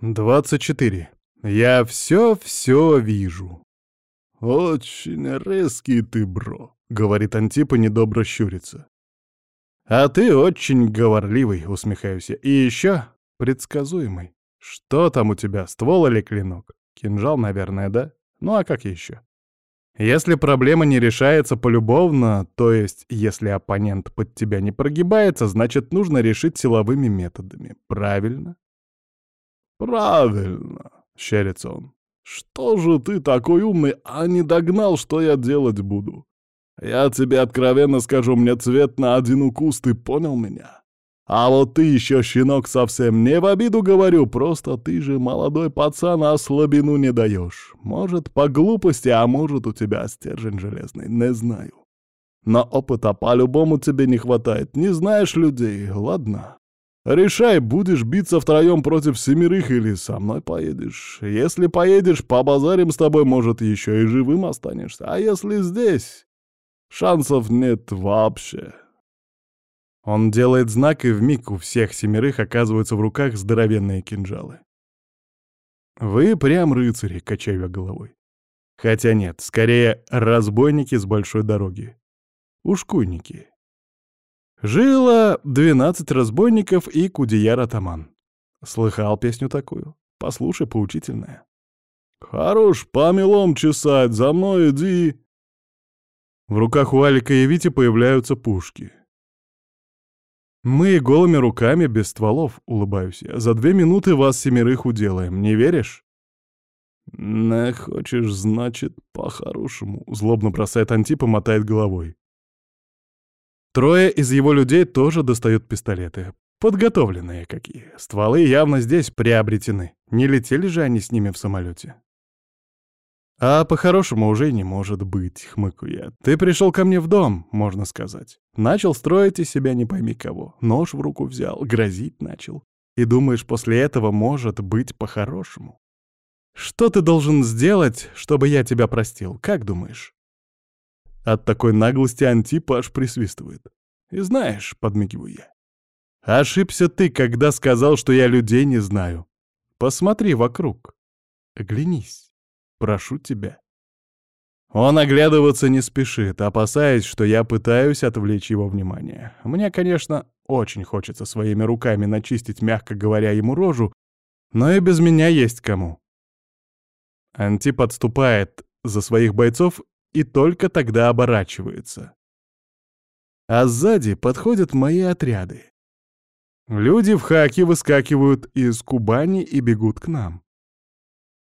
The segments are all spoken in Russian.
24. Я все-все вижу. «Очень резкий ты, бро», — говорит Антипа, недобро щурится. «А ты очень говорливый», — усмехаюсь я. «И еще предсказуемый. Что там у тебя, ствол или клинок? Кинжал, наверное, да? Ну а как еще?» Если проблема не решается полюбовно, то есть если оппонент под тебя не прогибается, значит нужно решить силовыми методами. Правильно? Правильно, щерится он. Что же ты такой умный, а не догнал, что я делать буду? Я тебе откровенно скажу, мне цвет на один укус, ты понял меня? А вот ты еще, щенок, совсем не в обиду говорю, просто ты же молодой пацан, а слабину не даешь. Может, по глупости, а может, у тебя стержень железный, не знаю. Но опыта по-любому тебе не хватает, не знаешь людей, ладно? Решай, будешь биться втроем против семерых или со мной поедешь. Если поедешь, побазарим с тобой, может, еще и живым останешься. А если здесь, шансов нет вообще. Он делает знак, и вмиг у всех семерых оказываются в руках здоровенные кинжалы. «Вы прям рыцари», — качаю головой. Хотя нет, скорее разбойники с большой дороги. Ушкуйники. Жило двенадцать разбойников и кудеяр-атаман. Слыхал песню такую? Послушай, поучительная. «Хорош по мелом чесать, за мной иди!» В руках у Алика и Вити появляются пушки. «Мы голыми руками, без стволов», — улыбаюсь я. «За две минуты вас семерых уделаем, не веришь?» «Не хочешь, значит, по-хорошему», — злобно бросает Антипа, мотает головой. Трое из его людей тоже достают пистолеты. Подготовленные какие. Стволы явно здесь приобретены. Не летели же они с ними в самолете. «А по-хорошему уже не может быть», — хмыкаю я. «Ты пришел ко мне в дом, можно сказать. Начал строить из себя не пойми кого. Нож в руку взял, грозить начал. И думаешь, после этого может быть по-хорошему? Что ты должен сделать, чтобы я тебя простил, как думаешь?» От такой наглости Антипа аж присвистывает. «И знаешь», — подмигиваю я, — «ошибся ты, когда сказал, что я людей не знаю. Посмотри вокруг. Оглянись». Прошу тебя». Он оглядываться не спешит, опасаясь, что я пытаюсь отвлечь его внимание. Мне, конечно, очень хочется своими руками начистить, мягко говоря, ему рожу, но и без меня есть кому. Анти подступает за своих бойцов и только тогда оборачивается. А сзади подходят мои отряды. Люди в хаке выскакивают из Кубани и бегут к нам.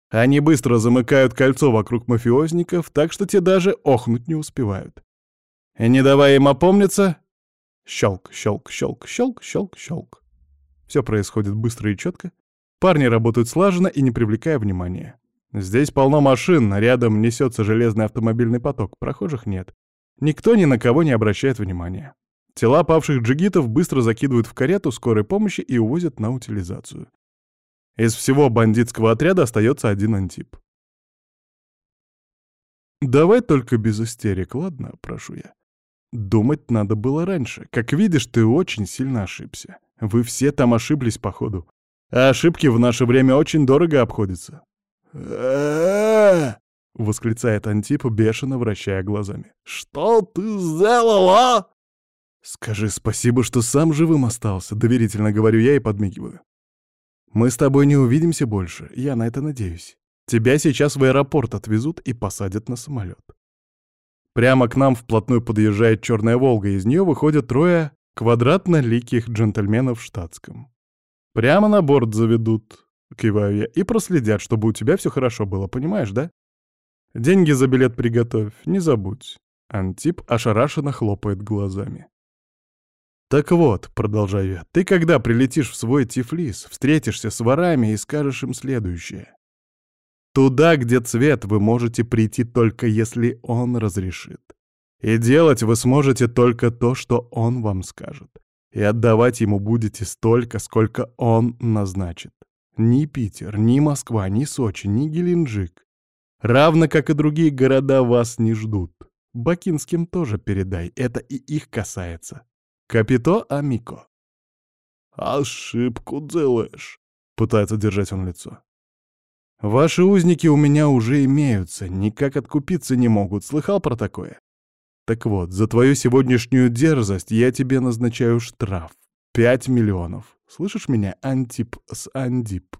Они быстро замыкают кольцо вокруг мафиозников, так что те даже охнуть не успевают. И не давая им опомниться, щелк, щелк, щелк, щелк, щелк, щелк. Все происходит быстро и четко. Парни работают слаженно и не привлекая внимания. Здесь полно машин, рядом несется железный автомобильный поток, прохожих нет. Никто ни на кого не обращает внимания. Тела павших джигитов быстро закидывают в карету скорой помощи и увозят на утилизацию. Из всего бандитского отряда остается один антип. «Давай только без истерик, ладно?» — прошу я. «Думать надо было раньше. Как видишь, ты очень сильно ошибся. Вы все там ошиблись, походу. А ошибки в наше время очень дорого обходятся». Восклицает Антип, бешено вращая глазами. «Что ты сделала?» «Скажи спасибо, что сам живым остался», — доверительно говорю я и подмигиваю. Мы с тобой не увидимся больше, я на это надеюсь. Тебя сейчас в аэропорт отвезут и посадят на самолет. Прямо к нам вплотную подъезжает черная «Волга», из нее выходят трое квадратно-ликих джентльменов в штатском. Прямо на борт заведут, киваю я, и проследят, чтобы у тебя все хорошо было, понимаешь, да? Деньги за билет приготовь, не забудь. Антип ошарашенно хлопает глазами. «Так вот», — продолжаю я, — «ты когда прилетишь в свой Тифлис, встретишься с ворами и скажешь им следующее. Туда, где цвет, вы можете прийти только если он разрешит. И делать вы сможете только то, что он вам скажет. И отдавать ему будете столько, сколько он назначит. Ни Питер, ни Москва, ни Сочи, ни Геленджик. Равно как и другие города вас не ждут. Бакинским тоже передай, это и их касается. Капито Амико. «Ошибку делаешь», — пытается держать он лицо. «Ваши узники у меня уже имеются, никак откупиться не могут. Слыхал про такое? Так вот, за твою сегодняшнюю дерзость я тебе назначаю штраф. Пять миллионов. Слышишь меня, Антип с Андип?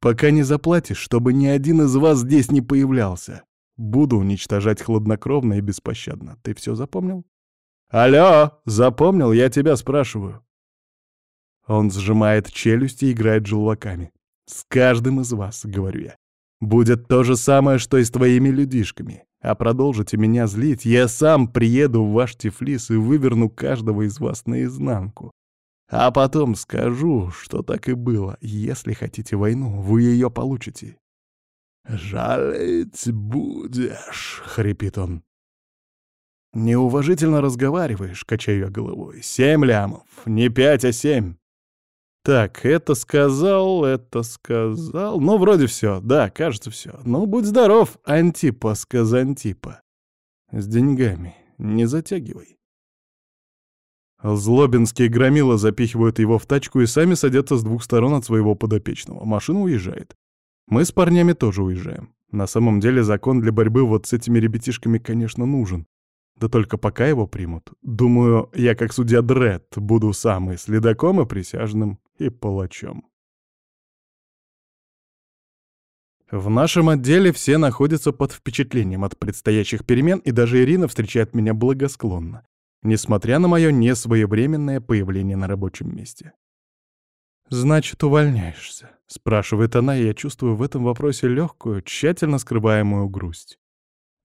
Пока не заплатишь, чтобы ни один из вас здесь не появлялся. Буду уничтожать хладнокровно и беспощадно. Ты все запомнил? Алло, запомнил? Я тебя спрашиваю. Он сжимает челюсти и играет желваками. С каждым из вас, говорю я. Будет то же самое, что и с твоими людишками. А продолжите меня злить, я сам приеду в ваш Тифлис и выверну каждого из вас наизнанку. А потом скажу, что так и было. Если хотите войну, вы ее получите. «Жалеть будешь», — хрипит он. «Неуважительно разговариваешь», — качаю я головой. «Семь лямов. Не пять, а семь». Так, это сказал, это сказал. Ну, вроде все. Да, кажется, все. Ну, будь здоров, Антипа сказантипа. С деньгами. Не затягивай. Злобинские громила запихивают его в тачку и сами садятся с двух сторон от своего подопечного. Машина уезжает. Мы с парнями тоже уезжаем. На самом деле закон для борьбы вот с этими ребятишками, конечно, нужен. Да только пока его примут. Думаю, я как судья Дред буду сам и следаком, и присяжным, и палачом. В нашем отделе все находятся под впечатлением от предстоящих перемен, и даже Ирина встречает меня благосклонно, несмотря на мое несвоевременное появление на рабочем месте. «Значит, увольняешься?» — спрашивает она, и я чувствую в этом вопросе легкую, тщательно скрываемую грусть.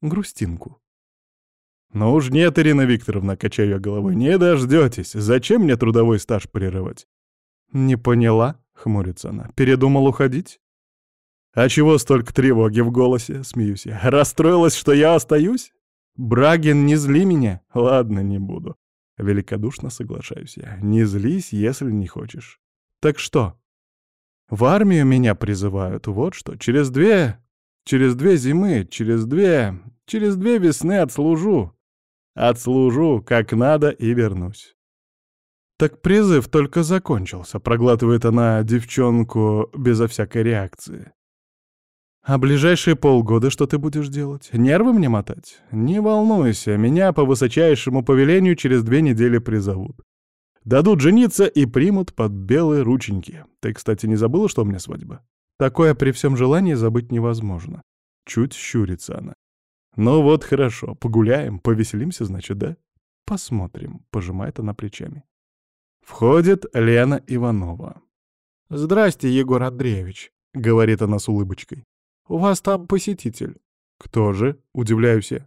Грустинку. «Ну уж нет, Ирина Викторовна», — качаю я головой, — «не дождетесь. Зачем мне трудовой стаж прерывать?» «Не поняла», — хмурится она. «Передумал уходить?» «А чего столько тревоги в голосе?» — смеюсь я. «Расстроилась, что я остаюсь?» «Брагин, не зли меня!» «Ладно, не буду». Великодушно соглашаюсь я. «Не злись, если не хочешь». «Так что?» «В армию меня призывают, вот что. Через две... Через две зимы, через две... Через две весны отслужу. Отслужу, как надо, и вернусь. Так призыв только закончился, проглатывает она девчонку безо всякой реакции. А ближайшие полгода что ты будешь делать? Нервы мне мотать? Не волнуйся, меня по высочайшему повелению через две недели призовут. Дадут жениться и примут под белые рученьки. Ты, кстати, не забыла, что у меня свадьба? Такое при всем желании забыть невозможно. Чуть щурится она. «Ну вот хорошо, погуляем, повеселимся, значит, да?» «Посмотрим», — пожимает она плечами. Входит Лена Иванова. «Здрасте, Егор Андреевич», — говорит она с улыбочкой. «У вас там посетитель». «Кто же?» — удивляюсь я.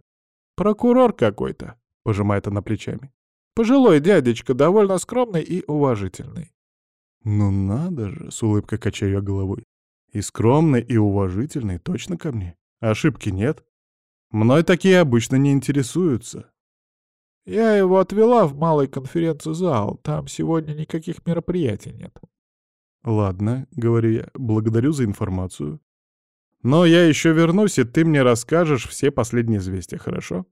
«Прокурор какой-то», — пожимает она плечами. «Пожилой дядечка, довольно скромный и уважительный». «Ну надо же!» — с улыбкой качаю головой. «И скромный, и уважительный точно ко мне. Ошибки нет?» Мной такие обычно не интересуются. Я его отвела в малый конференц-зал. Там сегодня никаких мероприятий нет. Ладно, говорю я, благодарю за информацию. Но я еще вернусь, и ты мне расскажешь все последние известия, хорошо?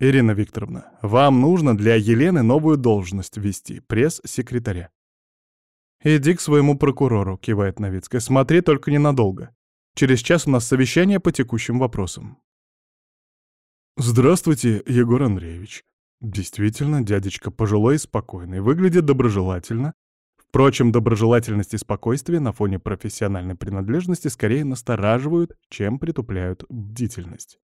Ирина Викторовна, вам нужно для Елены новую должность ввести, пресс-секретаря. «Иди к своему прокурору», — кивает Новицкая. «Смотри только ненадолго. Через час у нас совещание по текущим вопросам». «Здравствуйте, Егор Андреевич». Действительно, дядечка пожилой и спокойный, выглядит доброжелательно. Впрочем, доброжелательность и спокойствие на фоне профессиональной принадлежности скорее настораживают, чем притупляют бдительность.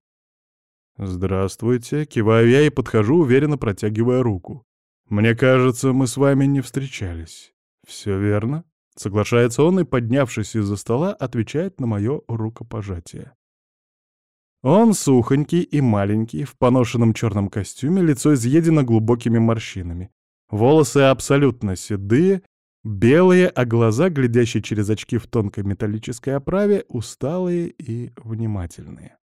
«Здравствуйте», — киваю я и подхожу, уверенно протягивая руку. «Мне кажется, мы с вами не встречались». «Все верно», — соглашается он и, поднявшись из-за стола, отвечает на мое рукопожатие. Он сухонький и маленький, в поношенном черном костюме, лицо изъедено глубокими морщинами. Волосы абсолютно седые, белые, а глаза, глядящие через очки в тонкой металлической оправе, усталые и внимательные.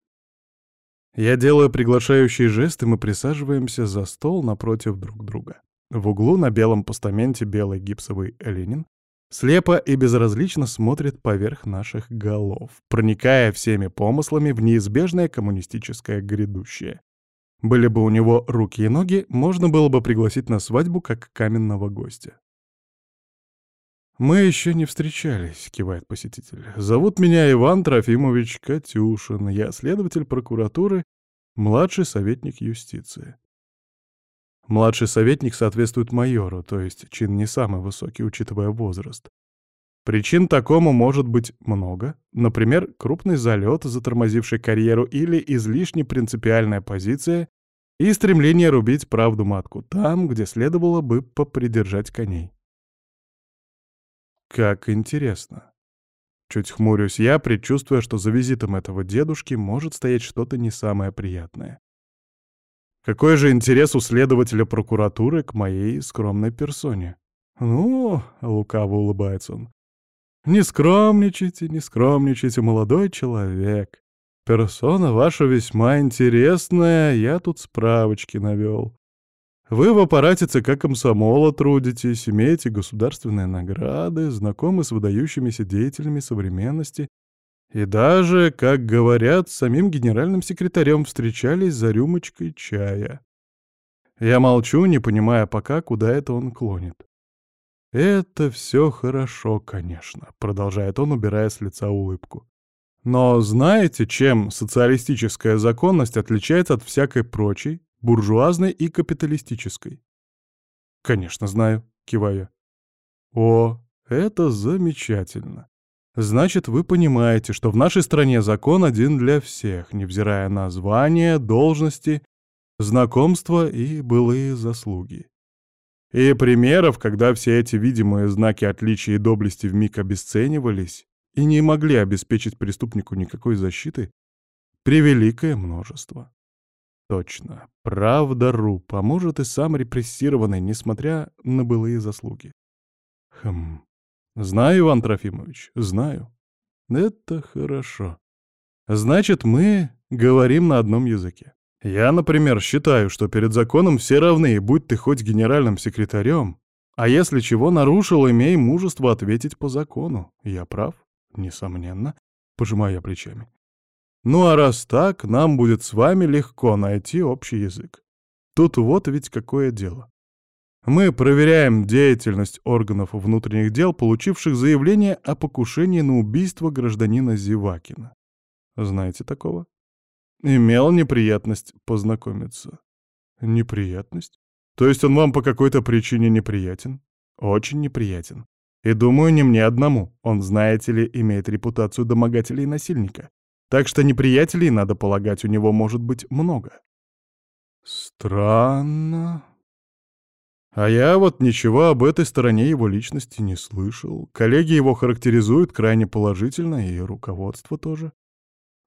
Я делаю приглашающий жест, и мы присаживаемся за стол напротив друг друга. В углу на белом постаменте белый гипсовый Ленин, слепо и безразлично смотрит поверх наших голов, проникая всеми помыслами в неизбежное коммунистическое грядущее. Были бы у него руки и ноги, можно было бы пригласить на свадьбу как каменного гостя. «Мы еще не встречались», — кивает посетитель. «Зовут меня Иван Трофимович Катюшин. Я следователь прокуратуры, младший советник юстиции». Младший советник соответствует майору, то есть чин не самый высокий, учитывая возраст. Причин такому может быть много. Например, крупный залет, затормозивший карьеру, или излишне принципиальная позиция и стремление рубить правду матку там, где следовало бы попридержать коней. Как интересно. Чуть хмурюсь я, предчувствуя, что за визитом этого дедушки может стоять что-то не самое приятное. Какой же интерес у следователя прокуратуры к моей скромной персоне? Ну, лукаво улыбается он. Не скромничайте, не скромничайте, молодой человек. Персона ваша весьма интересная, я тут справочки навел. Вы в аппарате ЦК комсомола трудитесь, имеете государственные награды, знакомы с выдающимися деятелями современности и даже, как говорят, с самим генеральным секретарем встречались за рюмочкой чая. Я молчу, не понимая пока, куда это он клонит. «Это все хорошо, конечно», — продолжает он, убирая с лица улыбку. «Но знаете, чем социалистическая законность отличается от всякой прочей, буржуазной и капиталистической. «Конечно, знаю», — киваю. «О, это замечательно. Значит, вы понимаете, что в нашей стране закон один для всех, невзирая на звания, должности, знакомства и былые заслуги. И примеров, когда все эти видимые знаки отличия и доблести вмиг обесценивались и не могли обеспечить преступнику никакой защиты, превеликое множество. Точно. Правда.ру поможет и сам репрессированный, несмотря на былые заслуги. Хм. Знаю, Иван Трофимович, знаю. Это хорошо. Значит, мы говорим на одном языке. Я, например, считаю, что перед законом все равны, будь ты хоть генеральным секретарем, а если чего нарушил, имей мужество ответить по закону. Я прав? Несомненно. Пожимаю я плечами. Ну а раз так, нам будет с вами легко найти общий язык. Тут вот ведь какое дело. Мы проверяем деятельность органов внутренних дел, получивших заявление о покушении на убийство гражданина Зевакина. Знаете такого? Имел неприятность познакомиться. Неприятность? То есть он вам по какой-то причине неприятен? Очень неприятен. И думаю, не мне одному. Он, знаете ли, имеет репутацию домогателя и насильника. Так что неприятелей, надо полагать, у него может быть много. Странно. А я вот ничего об этой стороне его личности не слышал. Коллеги его характеризуют крайне положительно, и руководство тоже.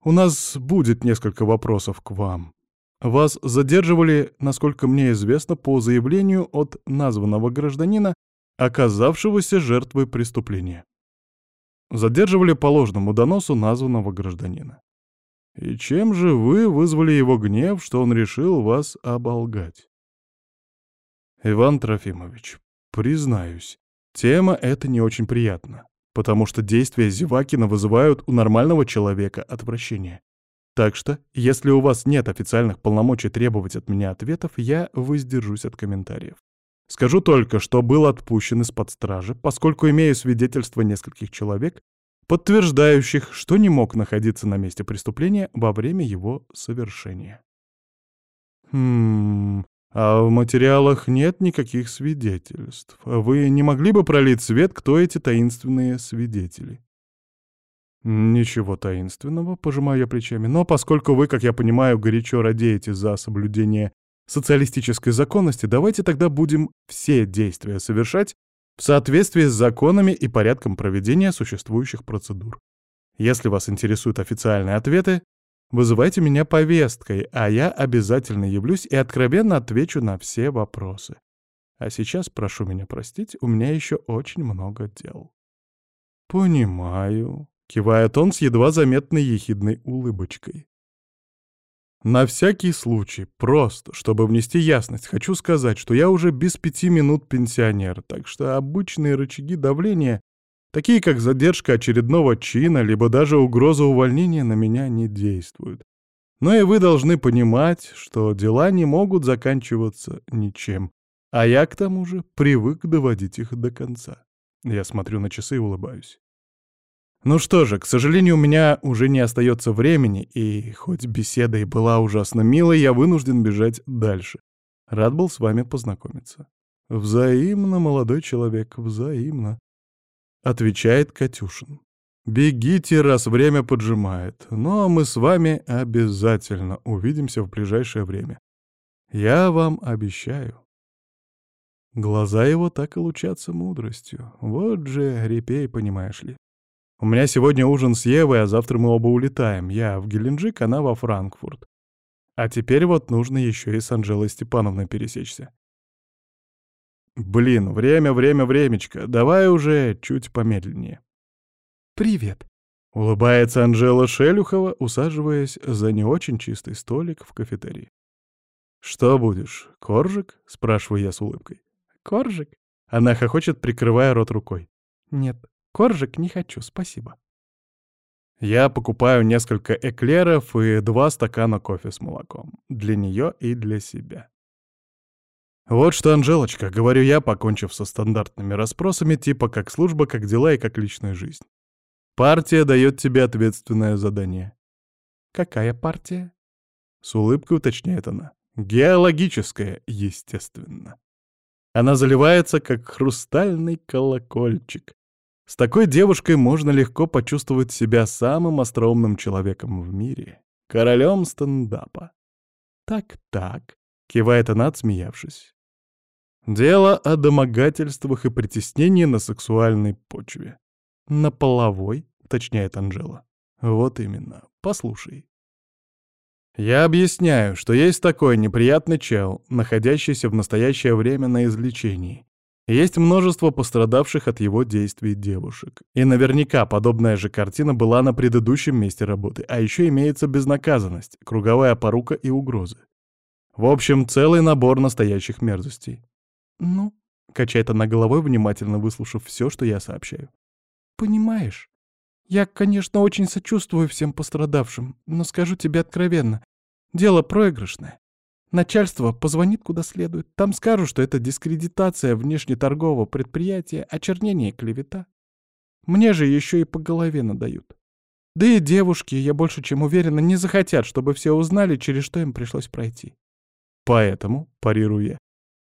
У нас будет несколько вопросов к вам. Вас задерживали, насколько мне известно, по заявлению от названного гражданина, оказавшегося жертвой преступления задерживали по ложному доносу названного гражданина. И чем же вы вызвали его гнев, что он решил вас оболгать? Иван Трофимович, признаюсь, тема эта не очень приятна, потому что действия Зевакина вызывают у нормального человека отвращение. Так что, если у вас нет официальных полномочий требовать от меня ответов, я воздержусь от комментариев. Скажу только, что был отпущен из-под стражи, поскольку имею свидетельство нескольких человек, подтверждающих, что не мог находиться на месте преступления во время его совершения. Хм, а в материалах нет никаких свидетельств. Вы не могли бы пролить свет, кто эти таинственные свидетели? Ничего таинственного, пожимаю я плечами, но поскольку вы, как я понимаю, горячо радеете за соблюдение социалистической законности, давайте тогда будем все действия совершать в соответствии с законами и порядком проведения существующих процедур. Если вас интересуют официальные ответы, вызывайте меня повесткой, а я обязательно явлюсь и откровенно отвечу на все вопросы. А сейчас прошу меня простить, у меня еще очень много дел. «Понимаю», — кивает он с едва заметной ехидной улыбочкой. На всякий случай, просто, чтобы внести ясность, хочу сказать, что я уже без пяти минут пенсионер, так что обычные рычаги давления, такие как задержка очередного чина, либо даже угроза увольнения, на меня не действуют. Но и вы должны понимать, что дела не могут заканчиваться ничем, а я, к тому же, привык доводить их до конца. Я смотрю на часы и улыбаюсь. Ну что же, к сожалению, у меня уже не остается времени, и хоть беседа и была ужасно милой, я вынужден бежать дальше. Рад был с вами познакомиться. Взаимно, молодой человек, взаимно. Отвечает Катюшин. Бегите, раз время поджимает. Ну а мы с вами обязательно увидимся в ближайшее время. Я вам обещаю. Глаза его так и лучатся мудростью. Вот же репей, понимаешь ли. У меня сегодня ужин с Евой, а завтра мы оба улетаем. Я в Геленджик, она во Франкфурт. А теперь вот нужно еще и с Анжелой Степановной пересечься. Блин, время, время, времечко. Давай уже чуть помедленнее. «Привет», — улыбается Анжела Шелюхова, усаживаясь за не очень чистый столик в кафетерии. «Что будешь, коржик?» — спрашиваю я с улыбкой. «Коржик?» — она хохочет, прикрывая рот рукой. «Нет, коржик не хочу, спасибо». Я покупаю несколько эклеров и два стакана кофе с молоком. Для нее и для себя. «Вот что, Анжелочка», — говорю я, покончив со стандартными расспросами, типа как служба, как дела и как личная жизнь. «Партия дает тебе ответственное задание». «Какая партия?» — с улыбкой уточняет она. «Геологическая, естественно». Она заливается, как хрустальный колокольчик. С такой девушкой можно легко почувствовать себя самым остроумным человеком в мире, королем стендапа. «Так-так», — кивает она, отсмеявшись. Дело о домогательствах и притеснении на сексуальной почве. На половой, уточняет Анжела. Вот именно. Послушай. Я объясняю, что есть такой неприятный чел, находящийся в настоящее время на излечении. Есть множество пострадавших от его действий девушек. И наверняка подобная же картина была на предыдущем месте работы, а еще имеется безнаказанность, круговая порука и угрозы. В общем, целый набор настоящих мерзостей. «Ну?» — качает она головой, внимательно выслушав все, что я сообщаю. «Понимаешь, я, конечно, очень сочувствую всем пострадавшим, но скажу тебе откровенно, дело проигрышное. Начальство позвонит куда следует. Там скажут, что это дискредитация внешнеторгового предприятия, очернение клевета. Мне же еще и по голове надают. Да и девушки, я больше чем уверена, не захотят, чтобы все узнали, через что им пришлось пройти. Поэтому, парирую я,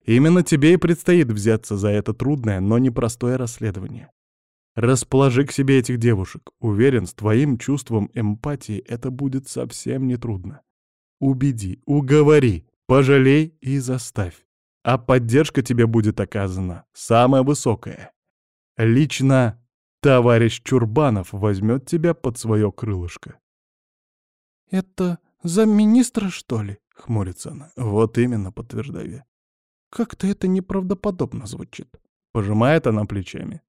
Именно тебе и предстоит взяться за это трудное, но непростое расследование. Расположи к себе этих девушек. Уверен, с твоим чувством эмпатии это будет совсем нетрудно. Убеди, уговори, пожалей и заставь. А поддержка тебе будет оказана самая высокая. Лично товарищ Чурбанов возьмет тебя под свое крылышко. «Это замминистра, что ли?» — хмурится она. «Вот именно, подтверждаю я. Как-то это неправдоподобно звучит. Пожимает она плечами.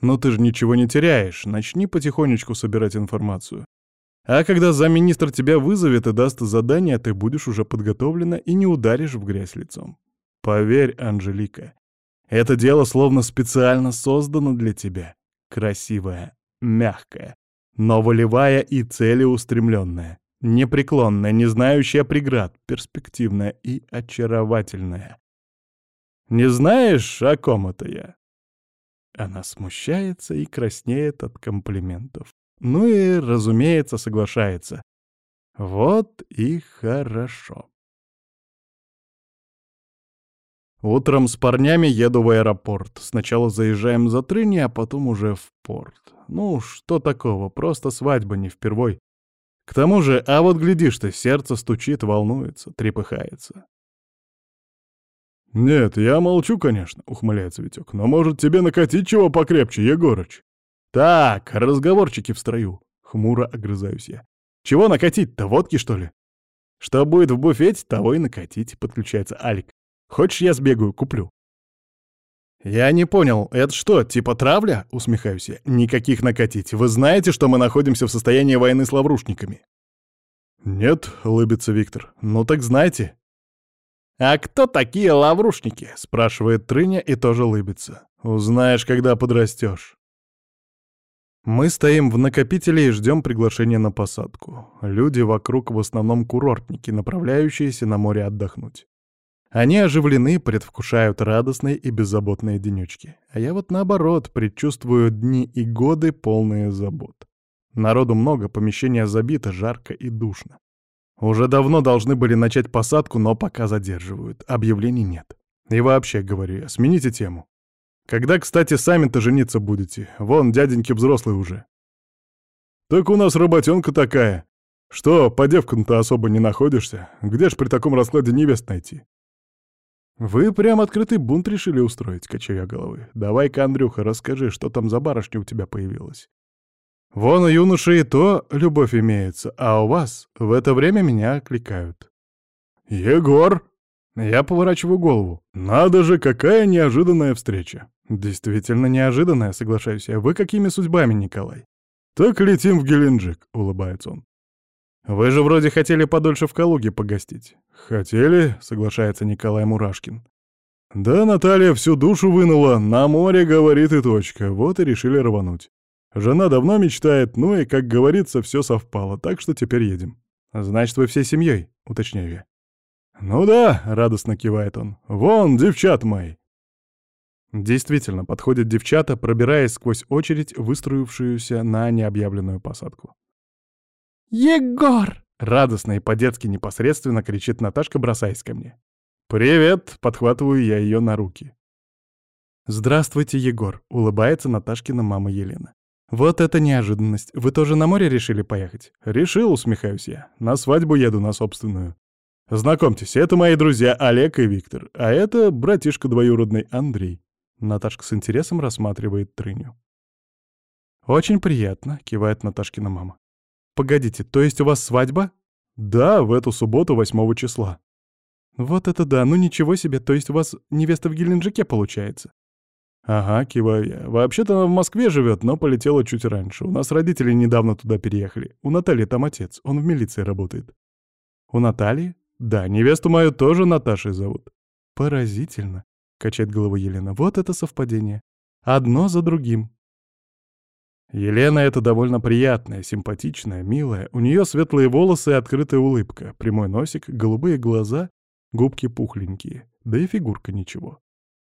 Но ты же ничего не теряешь, начни потихонечку собирать информацию. А когда замминистр тебя вызовет и даст задание, ты будешь уже подготовлена и не ударишь в грязь лицом. Поверь, Анжелика, это дело словно специально создано для тебя. Красивая, мягкая, но волевая и целеустремленная, непреклонная, не знающая преград, перспективная и очаровательная. Не знаешь, о ком это я?» Она смущается и краснеет от комплиментов. Ну и, разумеется, соглашается. Вот и хорошо. Утром с парнями еду в аэропорт. Сначала заезжаем за Трыни, а потом уже в порт. Ну, что такого, просто свадьба не впервой. К тому же, а вот глядишь ты, сердце стучит, волнуется, трепыхается. «Нет, я молчу, конечно», — ухмыляется Витек. «Но может тебе накатить чего покрепче, Егорыч?» «Так, разговорчики в строю», — хмуро огрызаюсь я. «Чего накатить-то, водки, что ли?» «Что будет в буфете, того и накатить», — подключается Алик. «Хочешь, я сбегаю, куплю?» «Я не понял, это что, типа травля?» — усмехаюсь я. «Никаких накатить. Вы знаете, что мы находимся в состоянии войны с лаврушниками?» «Нет», — улыбится Виктор. «Ну так знайте. «А кто такие лаврушники?» — спрашивает Трыня и тоже улыбится. «Узнаешь, когда подрастешь». Мы стоим в накопителе и ждем приглашения на посадку. Люди вокруг в основном курортники, направляющиеся на море отдохнуть. Они оживлены, предвкушают радостные и беззаботные денечки. А я вот наоборот, предчувствую дни и годы, полные забот. Народу много, помещение забито, жарко и душно. Уже давно должны были начать посадку, но пока задерживают. Объявлений нет. И вообще, говорю я, смените тему. Когда, кстати, сами-то жениться будете? Вон, дяденьки взрослый уже. Так у нас работенка такая. Что, по девкам-то особо не находишься? Где ж при таком раскладе невест найти? Вы прям открытый бунт решили устроить, качаю я головы. Давай-ка, Андрюха, расскажи, что там за барышня у тебя появилась. Вон у юноши и то любовь имеется, а у вас в это время меня окликают. «Егор!» Я поворачиваю голову. «Надо же, какая неожиданная встреча!» «Действительно неожиданная, соглашаюсь я. Вы какими судьбами, Николай?» «Так летим в Геленджик», — улыбается он. «Вы же вроде хотели подольше в Калуге погостить». «Хотели», — соглашается Николай Мурашкин. «Да Наталья всю душу вынула, на море, говорит, и точка. Вот и решили рвануть. Жена давно мечтает, ну и, как говорится, все совпало, так что теперь едем». «Значит, вы всей семьей?» — уточняю я. «Ну да», — радостно кивает он. «Вон, девчат мои». Действительно, подходят девчата, пробираясь сквозь очередь, выстроившуюся на необъявленную посадку. «Егор!» — радостно и по-детски непосредственно кричит Наташка, бросаясь ко мне. «Привет!» — подхватываю я ее на руки. «Здравствуйте, Егор!» — улыбается Наташкина мама Елена. «Вот это неожиданность! Вы тоже на море решили поехать?» «Решил», — усмехаюсь я. «На свадьбу еду, на собственную. Знакомьтесь, это мои друзья Олег и Виктор, а это братишка двоюродный Андрей». Наташка с интересом рассматривает Трыню. «Очень приятно», — кивает Наташкина мама. «Погодите, то есть у вас свадьба?» «Да, в эту субботу, 8 числа». «Вот это да, ну ничего себе, то есть у вас невеста в Геленджике получается?» «Ага», — киваю я. «Вообще-то она в Москве живет, но полетела чуть раньше. У нас родители недавно туда переехали. У Натальи там отец, он в милиции работает». «У Натальи?» «Да, невесту мою тоже Наташей зовут». «Поразительно. Качает головой Елена. Вот это совпадение. Одно за другим. Елена это довольно приятная, симпатичная, милая. У нее светлые волосы и открытая улыбка, прямой носик, голубые глаза, губки пухленькие. Да и фигурка ничего.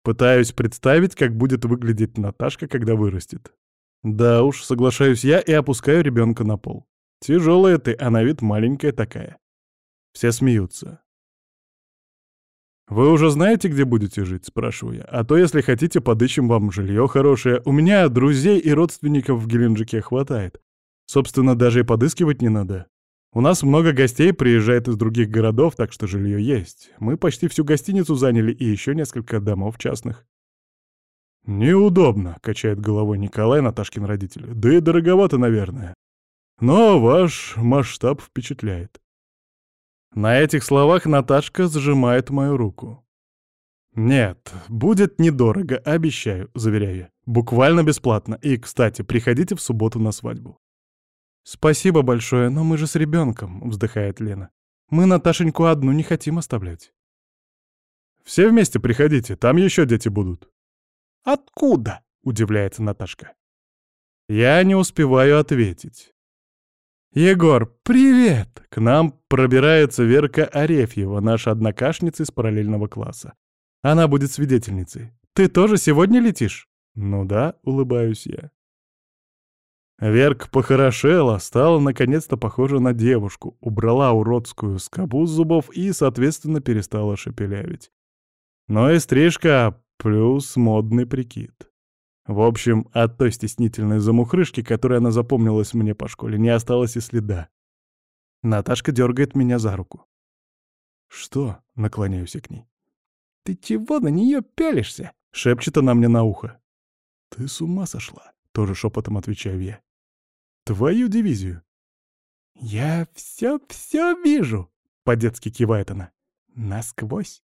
Пытаюсь представить, как будет выглядеть Наташка, когда вырастет. Да уж, соглашаюсь я и опускаю ребенка на пол. Тяжелая ты, а на вид маленькая такая. Все смеются. «Вы уже знаете, где будете жить?» — спрашиваю я. «А то, если хотите, подыщем вам жилье хорошее. У меня друзей и родственников в Геленджике хватает. Собственно, даже и подыскивать не надо. У нас много гостей приезжает из других городов, так что жилье есть. Мы почти всю гостиницу заняли и еще несколько домов частных». «Неудобно», — качает головой Николай, Наташкин родитель. «Да и дороговато, наверное. Но ваш масштаб впечатляет. На этих словах Наташка сжимает мою руку. «Нет, будет недорого, обещаю», — заверяю я. «Буквально бесплатно. И, кстати, приходите в субботу на свадьбу». «Спасибо большое, но мы же с ребенком», — вздыхает Лена. «Мы Наташеньку одну не хотим оставлять». «Все вместе приходите, там еще дети будут». «Откуда?» — удивляется Наташка. Я не успеваю ответить. «Егор, привет!» К нам пробирается Верка Арефьева, наша однокашница из параллельного класса. Она будет свидетельницей. «Ты тоже сегодня летишь?» «Ну да», — улыбаюсь я. Верка похорошела, стала наконец-то похожа на девушку, убрала уродскую скобу с зубов и, соответственно, перестала шепелявить. Но и стрижка плюс модный прикид. В общем, от той стеснительной замухрышки, которой она запомнилась мне по школе, не осталось и следа. Наташка дергает меня за руку. «Что?» — наклоняюсь к ней. «Ты чего на нее пялишься?» — шепчет она мне на ухо. «Ты с ума сошла?» — тоже шепотом отвечаю я. «Твою дивизию». «Я все-все вижу», — по-детски кивает она. «Насквозь».